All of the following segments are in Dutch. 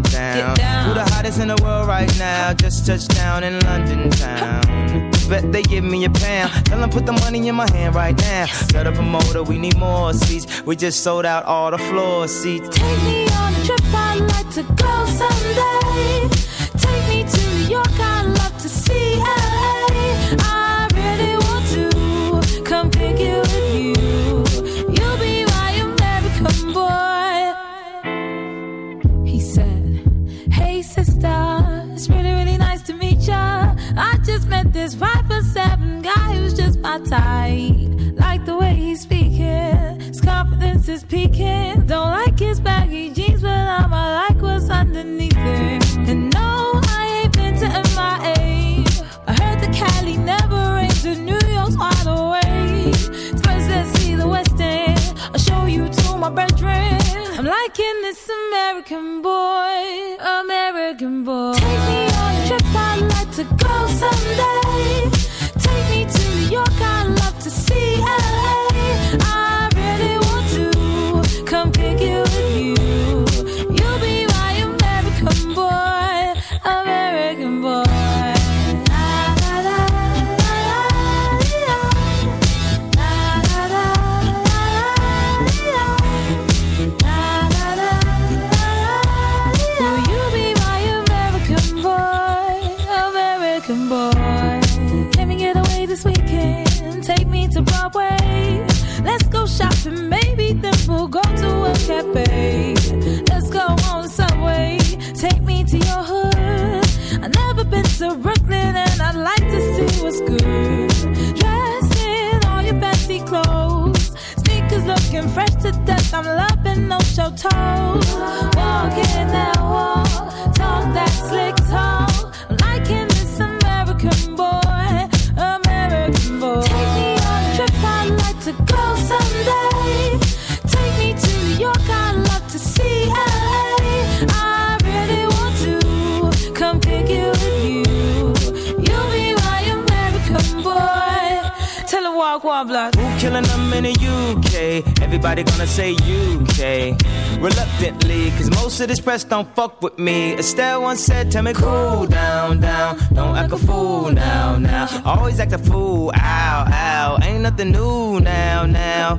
Get down. get down. Who the hottest in the world right now? Just touched down in London town. Bet they give me a pound. Tell them put the money in my hand right now. Set up a motor, we need more seats. We just sold out all the floor seats. Take me on a trip, I'd like to go someday. this press don't fuck with me. Estelle once said, tell me cool down, down. Don't act a fool now, now. Always act a fool, ow, ow. Ain't nothing new now, now.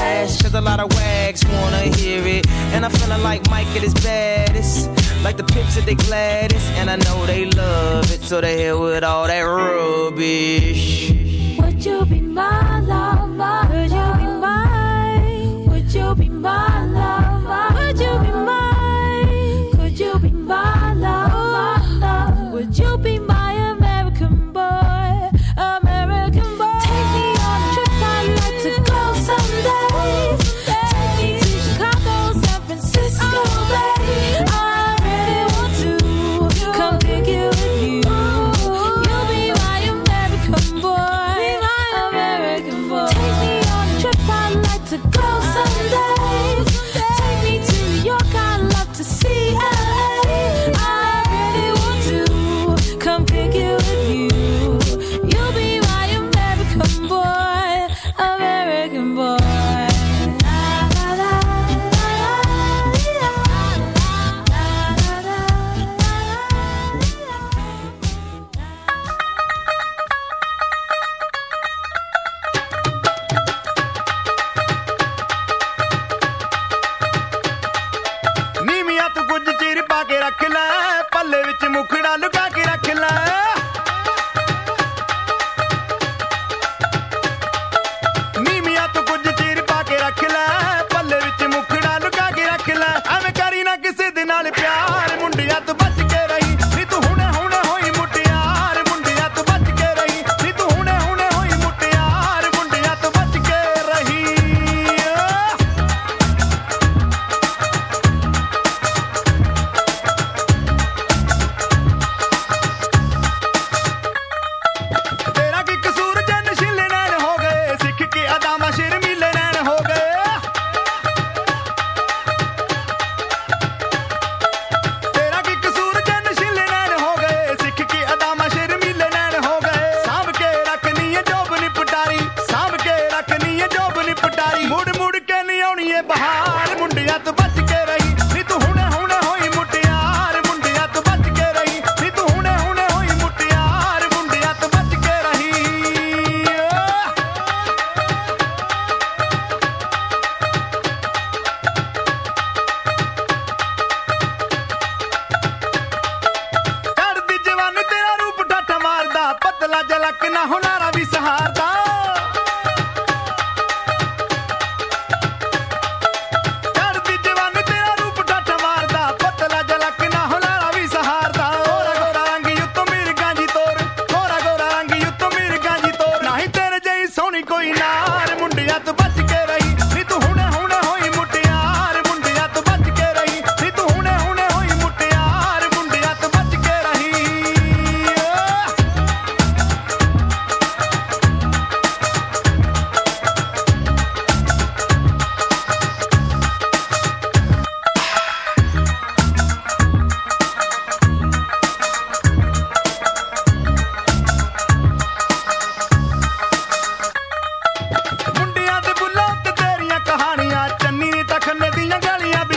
trash. Cause a lot of wags wanna hear it. And I'm feeling like Mike at his baddest. Like the pips at the gladdest. And I know they love it. So they hit with all that rubbish. Would you be my love?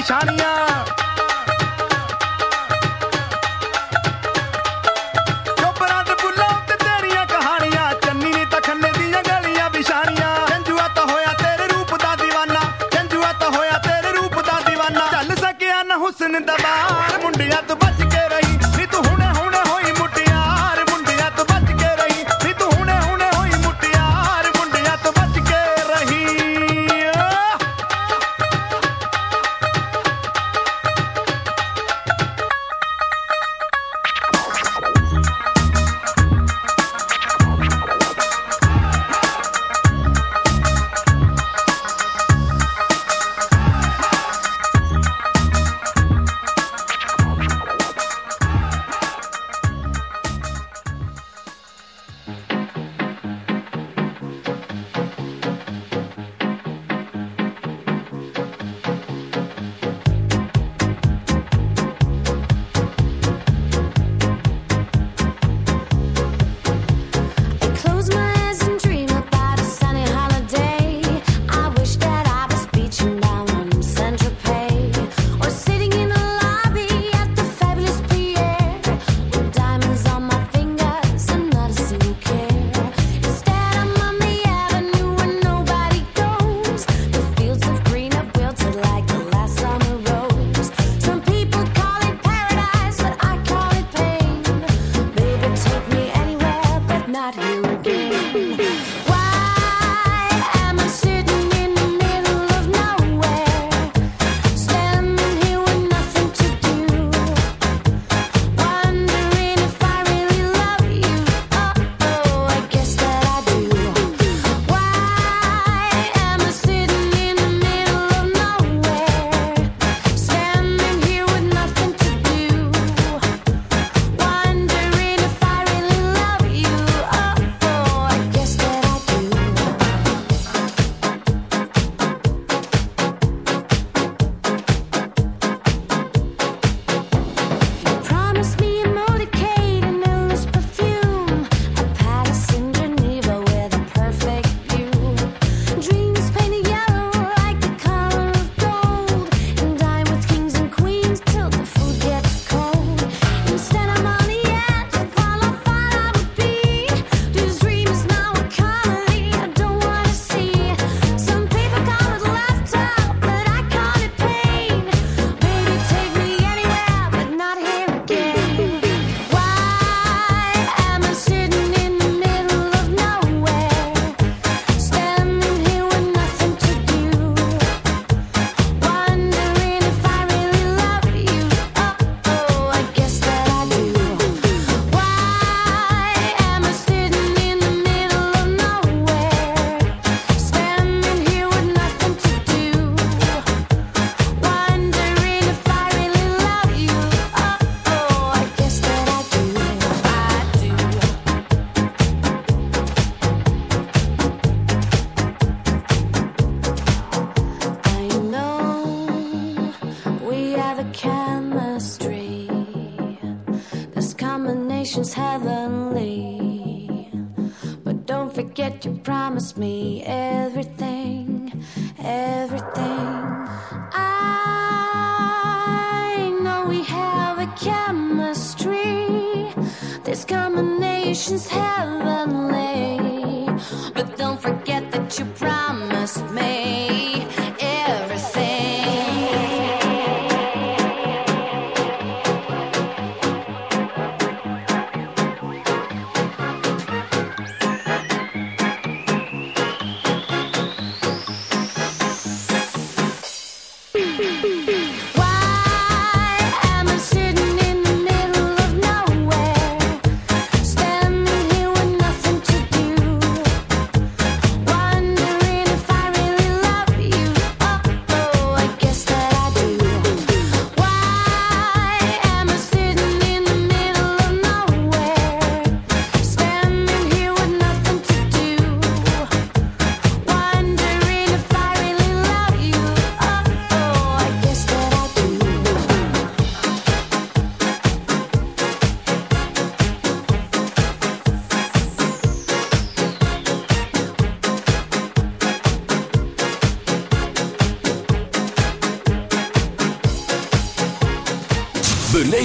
ਨਿਸ਼ਾਨੀਆਂ just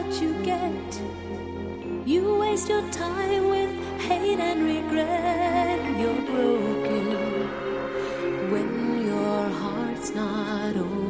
what you get. You waste your time with hate and regret. You're broken when your heart's not open.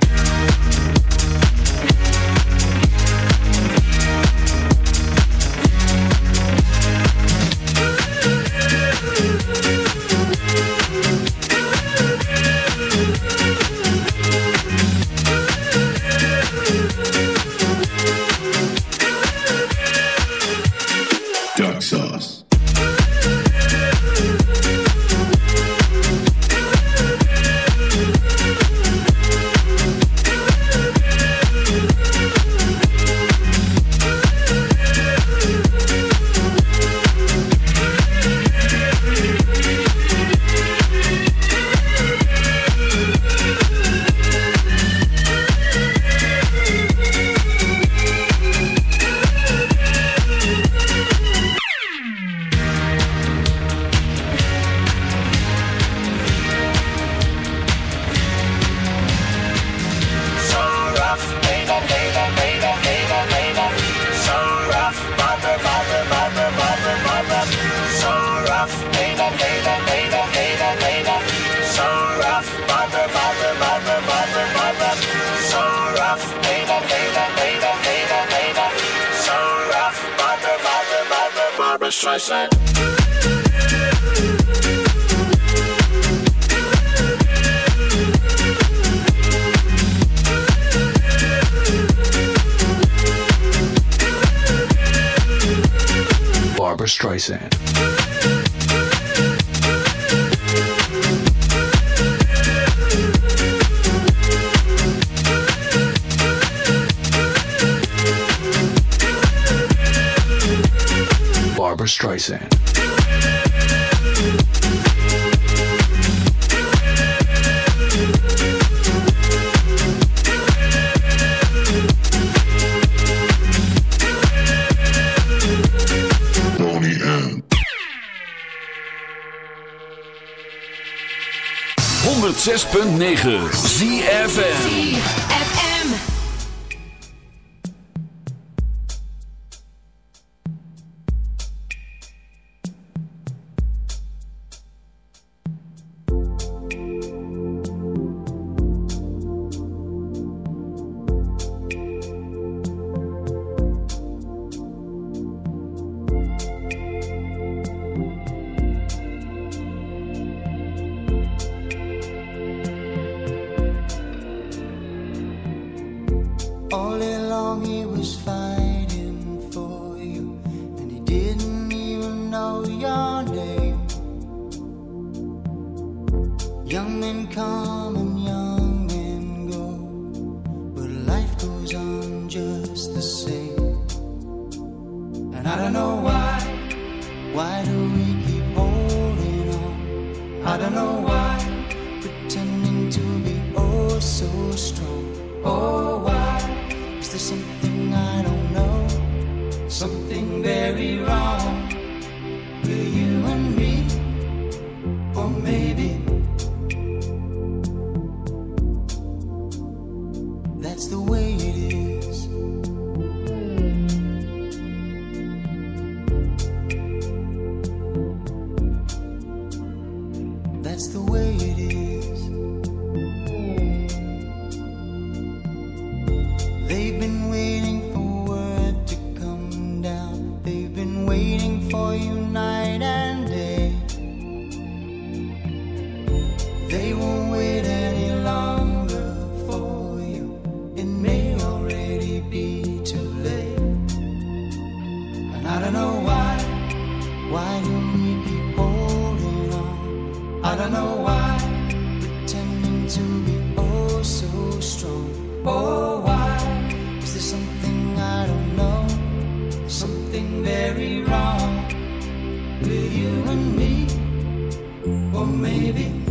With you and me? Or maybe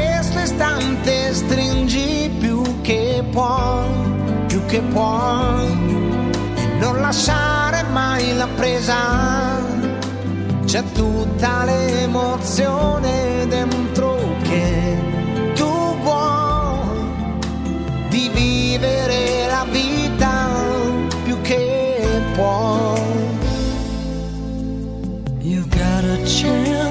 veramente stringi più che puoi, più che puoi, e non lasciare mai la presa. C'è tutta l'emozione dentro che tu vuoi di vivere la vita più che puoi. You gotta chill.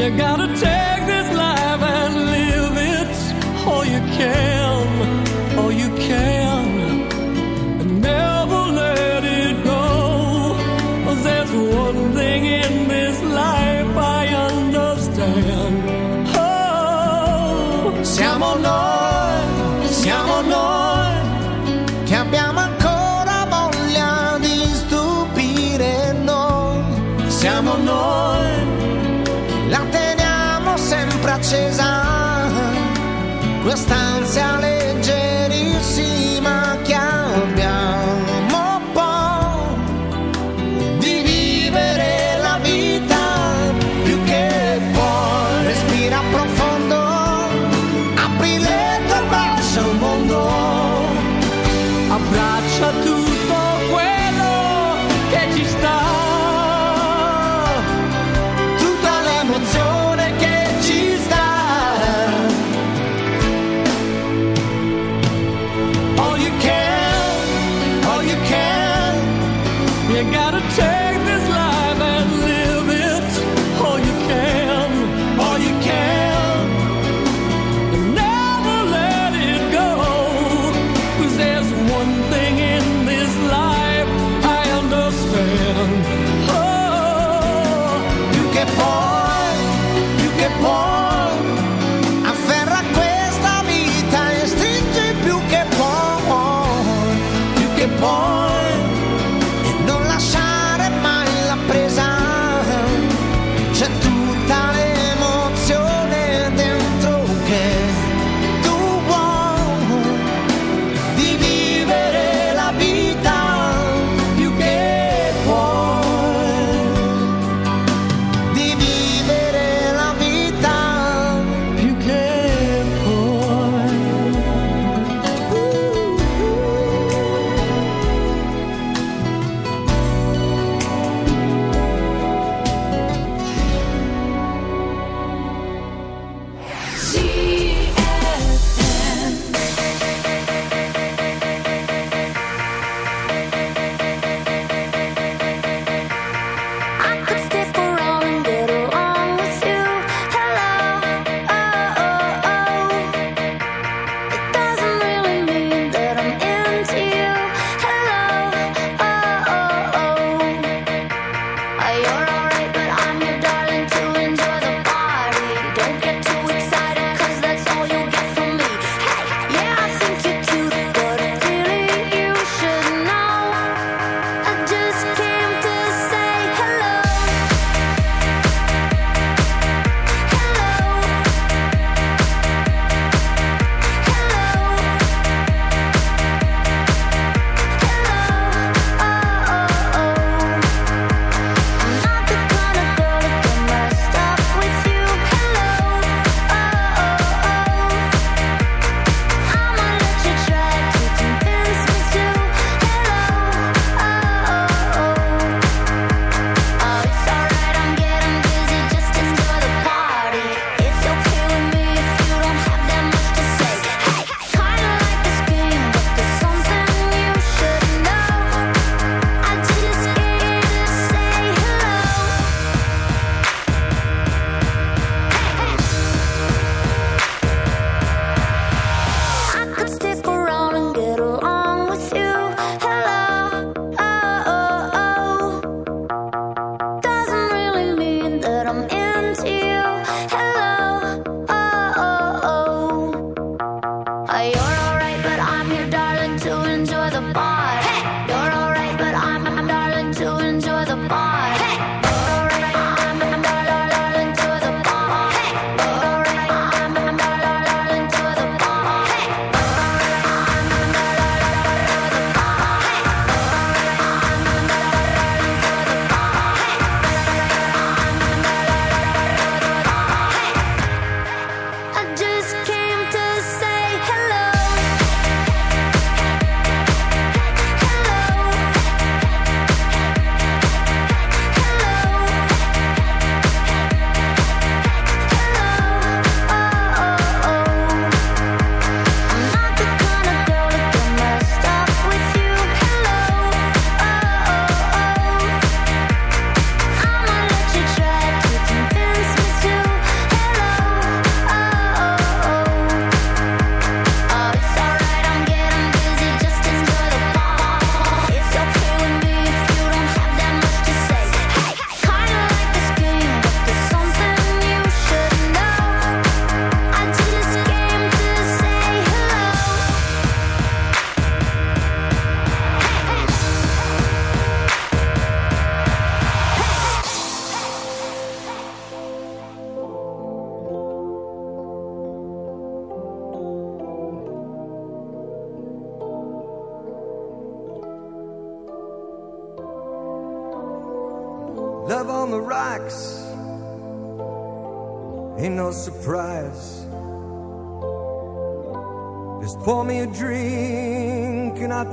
You gotta take this life and live it, all you can.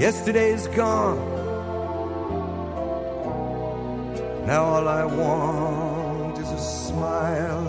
Yesterday is gone. Now all I want is a smile.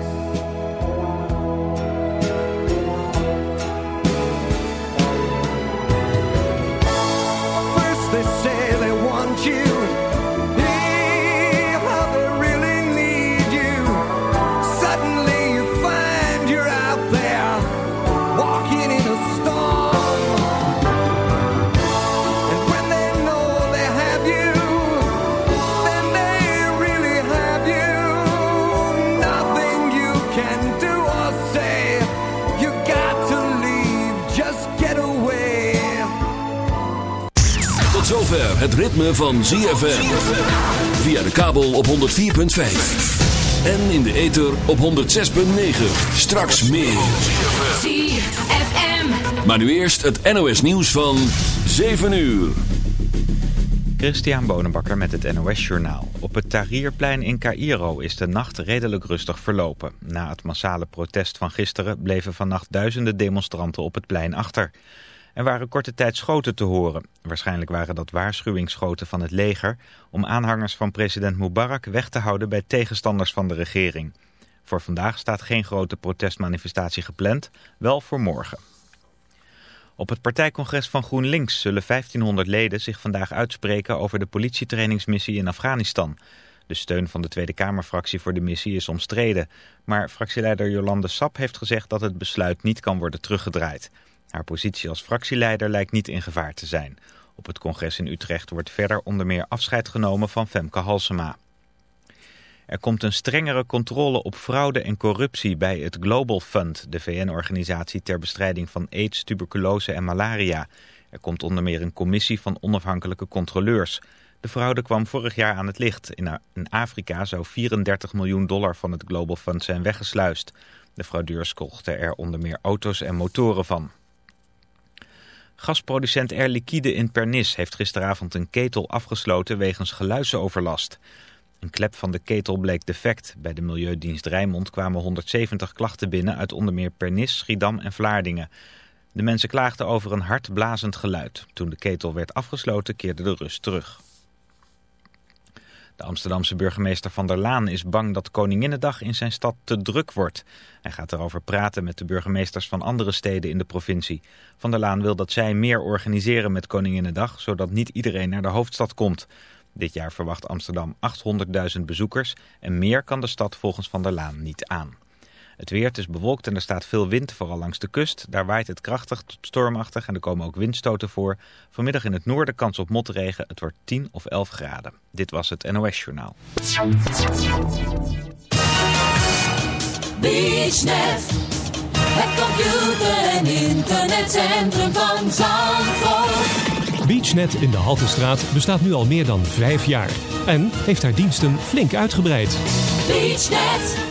Het ritme van ZFM. Via de kabel op 104.5. En in de ether op 106.9. Straks meer. ZFM. Maar nu eerst het NOS nieuws van 7 uur. Christian Bonenbakker met het NOS Journaal. Op het Tahrirplein in Cairo is de nacht redelijk rustig verlopen. Na het massale protest van gisteren bleven vannacht duizenden demonstranten op het plein achter. Er waren korte tijd schoten te horen. Waarschijnlijk waren dat waarschuwingsschoten van het leger... om aanhangers van president Mubarak weg te houden bij tegenstanders van de regering. Voor vandaag staat geen grote protestmanifestatie gepland, wel voor morgen. Op het partijcongres van GroenLinks zullen 1500 leden zich vandaag uitspreken over de politietrainingsmissie in Afghanistan. De steun van de Tweede Kamerfractie voor de missie is omstreden. Maar fractieleider Jolande Sap heeft gezegd dat het besluit niet kan worden teruggedraaid. Haar positie als fractieleider lijkt niet in gevaar te zijn. Op het congres in Utrecht wordt verder onder meer afscheid genomen van Femke Halsema. Er komt een strengere controle op fraude en corruptie bij het Global Fund, de VN-organisatie ter bestrijding van aids, tuberculose en malaria. Er komt onder meer een commissie van onafhankelijke controleurs. De fraude kwam vorig jaar aan het licht. In Afrika zou 34 miljoen dollar van het Global Fund zijn weggesluist. De fraudeurs kochten er onder meer auto's en motoren van. Gasproducent Air Liquide in Pernis heeft gisteravond een ketel afgesloten wegens geluidsoverlast. Een klep van de ketel bleek defect. Bij de Milieudienst Rijnmond kwamen 170 klachten binnen uit onder meer Pernis, Schiedam en Vlaardingen. De mensen klaagden over een hard blazend geluid. Toen de ketel werd afgesloten keerde de rust terug. De Amsterdamse burgemeester Van der Laan is bang dat Koninginnedag in zijn stad te druk wordt. Hij gaat erover praten met de burgemeesters van andere steden in de provincie. Van der Laan wil dat zij meer organiseren met Koninginnedag, zodat niet iedereen naar de hoofdstad komt. Dit jaar verwacht Amsterdam 800.000 bezoekers en meer kan de stad volgens Van der Laan niet aan. Het weer het is bewolkt en er staat veel wind, vooral langs de kust. Daar waait het krachtig tot stormachtig en er komen ook windstoten voor. Vanmiddag in het noorden kans op motregen. Het wordt 10 of 11 graden. Dit was het NOS Journaal. BeachNet, het computer- en internetcentrum van Zandvoort. BeachNet in de Haltestraat bestaat nu al meer dan vijf jaar. En heeft haar diensten flink uitgebreid. BeachNet,